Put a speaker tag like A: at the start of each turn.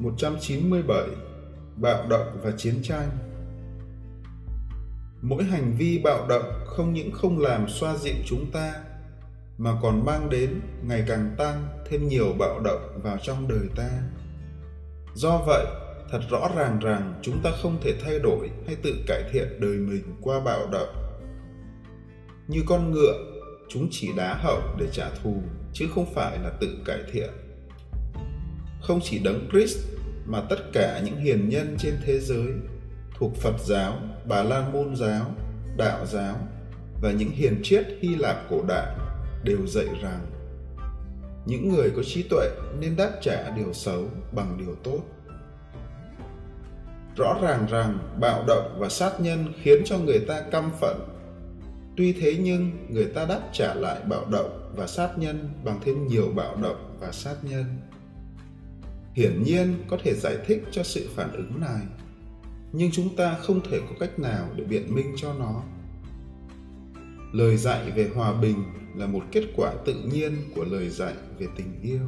A: 197 Bạo động và chiến tranh Mỗi hành vi bạo động không những không làm xoa dịu chúng ta mà còn mang đến ngày càng tăng thêm nhiều bạo động vào trong đời ta. Do vậy, thật rõ ràng rằng chúng ta không thể thay đổi hay tự cải thiện đời mình qua bạo động. Như con ngựa, chúng chỉ đá hậu để trả thù chứ không phải là tự cải thiện không chỉ đấng Christ mà tất cả những hiền nhân trên thế giới thuộc Phật giáo, Bà La Môn giáo, Đạo giáo và những hiền triết Hy Lạp cổ đại đều dạy rằng những người có trí tuệ nên đáp trả điều xấu bằng điều tốt. Rõ ràng rằng bạo động và sát nhân khiến cho người ta căm phẫn. Tuy thế nhưng người ta đáp trả lại bạo động và sát nhân bằng thêm nhiều bạo động và sát nhân hiển nhiên có thể giải thích cho sự phản ứng này. Nhưng chúng ta không thể có cách nào để biện minh cho nó. Lời dạy về hòa bình là một kết quả tự nhiên của lời dạy về tình yêu.